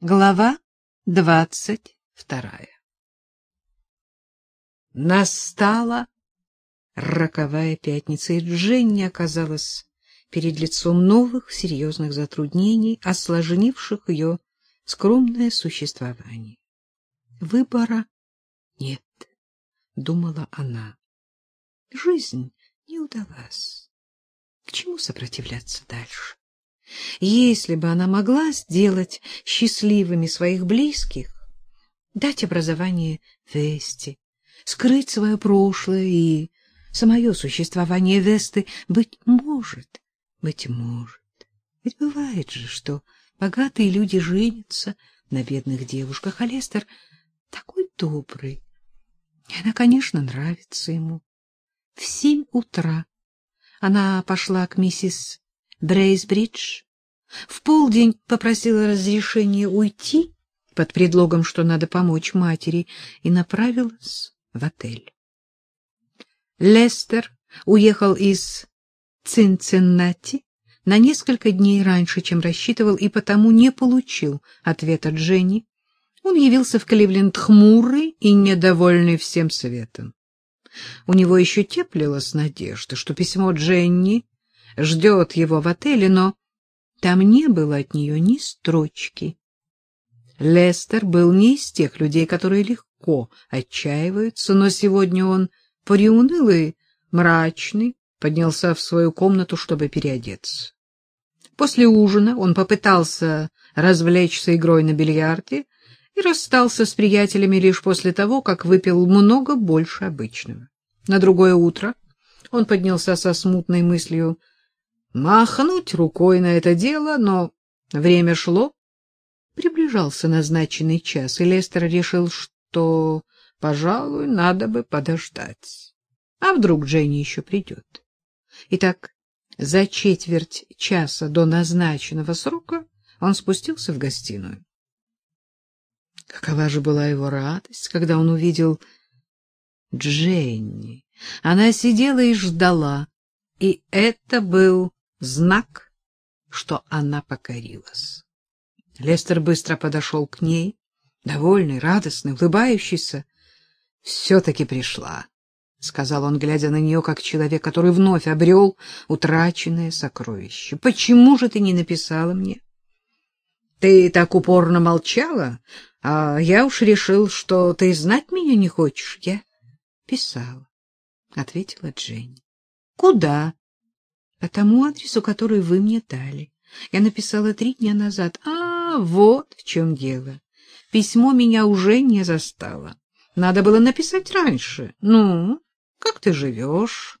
Глава двадцать вторая Настала роковая пятница, и Дженни оказалась перед лицом новых серьезных затруднений, осложнивших ее скромное существование. Выбора нет, думала она. Жизнь не удалась. К чему сопротивляться дальше? Если бы она могла сделать счастливыми своих близких, дать образование Весте, скрыть свое прошлое и самое существование Весты, быть может, быть может. Ведь бывает же, что богатые люди женятся на бедных девушках, а Лестер такой добрый. И она, конечно, нравится ему. В семь утра она пошла к миссис Брейсбридж. В полдень попросила разрешения уйти под предлогом, что надо помочь матери, и направилась в отель. Лестер уехал из Цинциннати на несколько дней раньше, чем рассчитывал, и потому не получил ответа Дженни. Он явился в Кливленд хмурый и недовольный всем светом. У него еще теплилась надежда, что письмо Дженни ждет его в отеле, но там не было от нее ни строчки. Лестер был не из тех людей, которые легко отчаиваются, но сегодня он приунылый, мрачный, поднялся в свою комнату, чтобы переодеться. После ужина он попытался развлечься игрой на бильярде и расстался с приятелями лишь после того, как выпил много больше обычного. На другое утро он поднялся со смутной мыслью махнуть рукой на это дело, но время шло, приближался назначенный час, и Лестер решил, что, пожалуй, надо бы подождать. А вдруг Дженни еще придет? Итак, за четверть часа до назначенного срока он спустился в гостиную. Какова же была его радость, когда он увидел Дженни. Она сидела и ждала, и это был знак, что она покорилась. Лестер быстро подошел к ней, довольный, радостный, улыбающийся. — Все-таки пришла, — сказал он, глядя на нее, как человек, который вновь обрел утраченное сокровище. — Почему же ты не написала мне? — Ты так упорно молчала, а я уж решил, что ты знать меня не хочешь. — Я писала, — ответила Дженни. — Куда? По тому адресу, который вы мне дали. Я написала три дня назад. А, вот в чем дело. Письмо меня уже не застало. Надо было написать раньше. Ну, как ты живешь?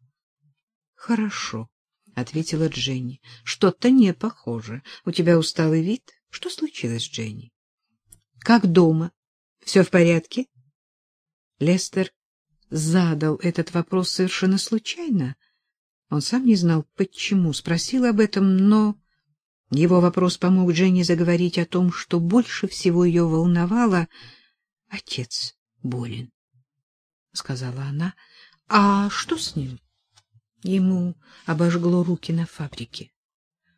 Хорошо, ответила Дженни. Что-то не похоже. У тебя усталый вид. Что случилось, Дженни? Как дома? Все в порядке? Лестер задал этот вопрос совершенно случайно. Он сам не знал, почему спросил об этом, но его вопрос помог Жене заговорить о том, что больше всего ее волновало. — Отец болен, — сказала она. — А что с ним? Ему обожгло руки на фабрике.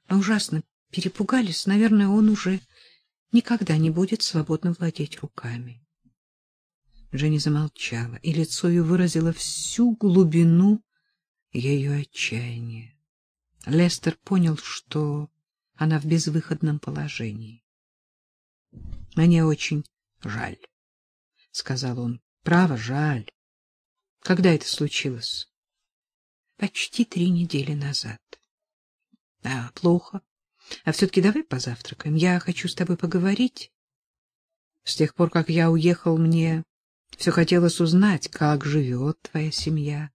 Мы ужасно перепугались. Наверное, он уже никогда не будет свободно владеть руками. Женя замолчала, и лицо ее выразило всю глубину ее отчаяние. Лестер понял, что она в безвыходном положении. — Мне очень жаль, — сказал он. — Право, жаль. Когда это случилось? — Почти три недели назад. — Да, плохо. А все-таки давай позавтракаем. Я хочу с тобой поговорить. С тех пор, как я уехал, мне все хотелось узнать, как живет твоя семья.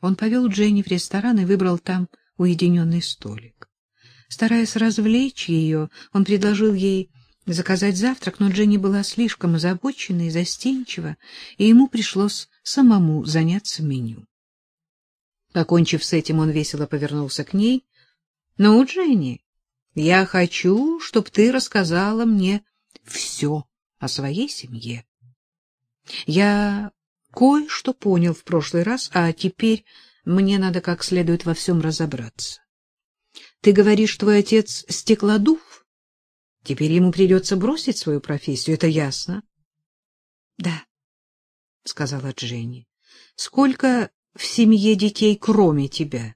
Он повел Дженни в ресторан и выбрал там уединенный столик. Стараясь развлечь ее, он предложил ей заказать завтрак, но Дженни была слишком озабочена и застенчива, и ему пришлось самому заняться меню. Покончив с этим, он весело повернулся к ней. — Ну, Дженни, я хочу, чтобы ты рассказала мне все о своей семье. Я кое-что понял в прошлый раз, а теперь мне надо как следует во всем разобраться. Ты говоришь, твой отец стеклодув? Теперь ему придется бросить свою профессию, это ясно? — Да, — сказала Дженни. — Сколько в семье детей, кроме тебя?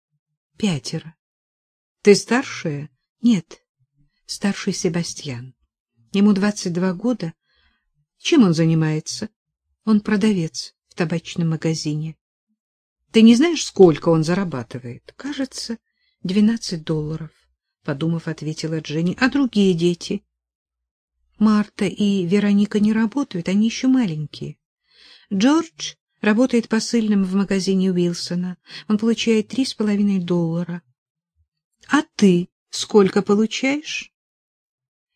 — Пятеро. — Ты старшая? — Нет, старший Себастьян. Ему двадцать два года. Чем он занимается? Он продавец в табачном магазине. Ты не знаешь, сколько он зарабатывает? Кажется, двенадцать долларов, подумав, ответила Дженни. А другие дети? Марта и Вероника не работают, они еще маленькие. Джордж работает посыльным в магазине Уилсона. Он получает три с половиной доллара. А ты сколько получаешь?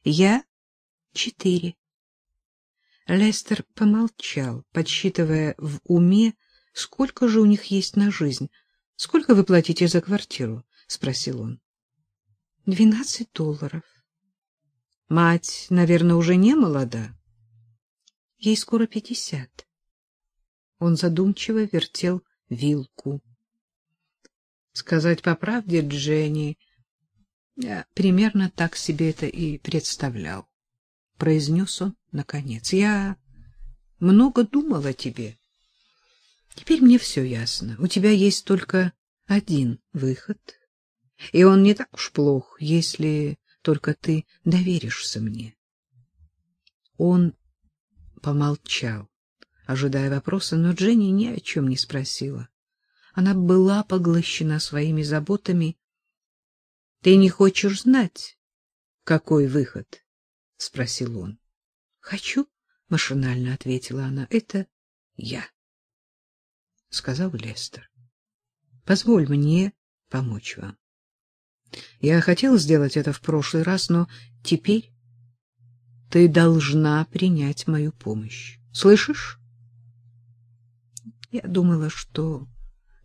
Я четыре. Лестер помолчал, подсчитывая в уме, сколько же у них есть на жизнь. — Сколько вы платите за квартиру? — спросил он. — Двенадцать долларов. — Мать, наверное, уже не молода? — Ей скоро пятьдесят. Он задумчиво вертел вилку. — Сказать по правде, Дженни, я примерно так себе это и представлял, — произнес он наконец. — Я много думал о тебе. Теперь мне все ясно. У тебя есть только один выход, и он не так уж плох, если только ты доверишься мне. Он помолчал, ожидая вопроса, но Дженни ни о чем не спросила. Она была поглощена своими заботами. — Ты не хочешь знать, какой выход? — спросил он. — Хочу, — машинально ответила она. — Это я сказал Лестер. Позволь мне помочь вам. Я хотел сделать это в прошлый раз, но теперь ты должна принять мою помощь. Слышишь? Я думала, что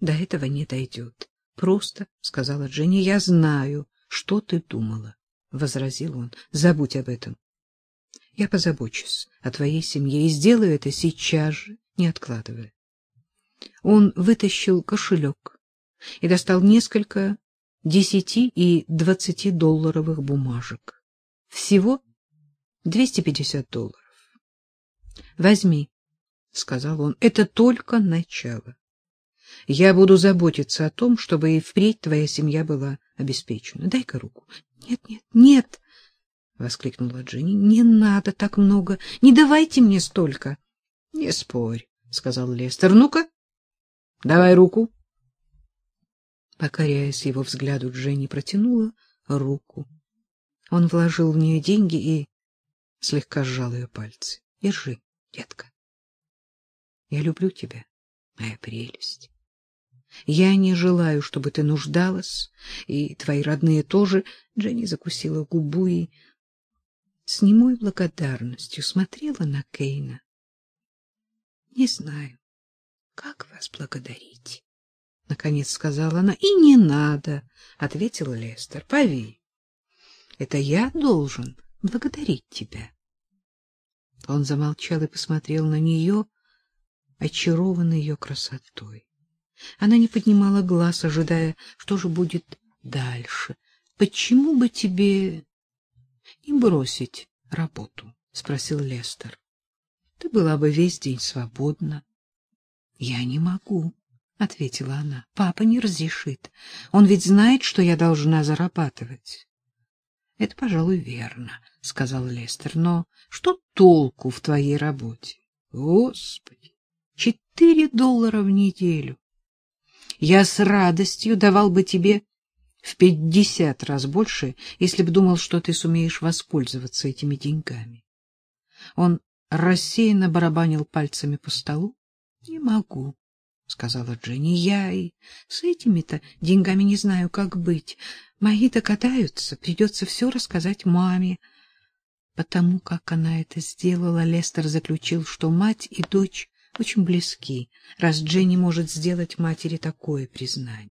до этого не дойдет. Просто, — сказала Дженни, — я знаю, что ты думала, — возразил он. Забудь об этом. Я позабочусь о твоей семье и сделаю это сейчас же, не откладывая. Он вытащил кошелек и достал несколько десяти и двадцати долларовых бумажек. Всего двести пятьдесят долларов. Возьми, сказал он. Это только начало. Я буду заботиться о том, чтобы и впредь твоя семья была обеспечена. Дай-ка руку. Нет, нет, нет, воскликнула Дженни. Не надо так много. Не давайте мне столько. Не спорь, сказал Лестер. Ну-ка, Давай руку. Покоряясь его взгляду, Дженни протянула руку. Он вложил в нее деньги и слегка сжал ее пальцы. — Держи, детка. Я люблю тебя, моя прелесть. Я не желаю, чтобы ты нуждалась, и твои родные тоже. Дженни закусила губу и с немой благодарностью смотрела на Кейна. Не знаю, как вас благодарить? Наконец сказала она. И не надо, ответил Лестер. Поверь, это я должен благодарить тебя. Он замолчал и посмотрел на нее, очарованный ее красотой. Она не поднимала глаз, ожидая, что же будет дальше. Почему бы тебе не бросить работу? спросил Лестер. Ты была бы весь день свободна. Я не могу, ответила она. Папа не разрешит. Он ведь знает, что я должна зарабатывать. Это, пожалуй, верно, сказал Лестер. Но что толку в твоей работе? Господи, четыре доллара в неделю. Я с радостью давал бы тебе в пятьдесят раз больше, если бы думал, что ты сумеешь воспользоваться этими деньгами. Он рассеянно барабанил пальцами по столу. — Не могу, — сказала Дженни. — Я и с этими-то деньгами не знаю, как быть. Мои-то катаются, придется все рассказать маме. Потому как она это сделала, Лестер заключил, что мать и дочь очень близки, раз Дженни может сделать матери такое признание.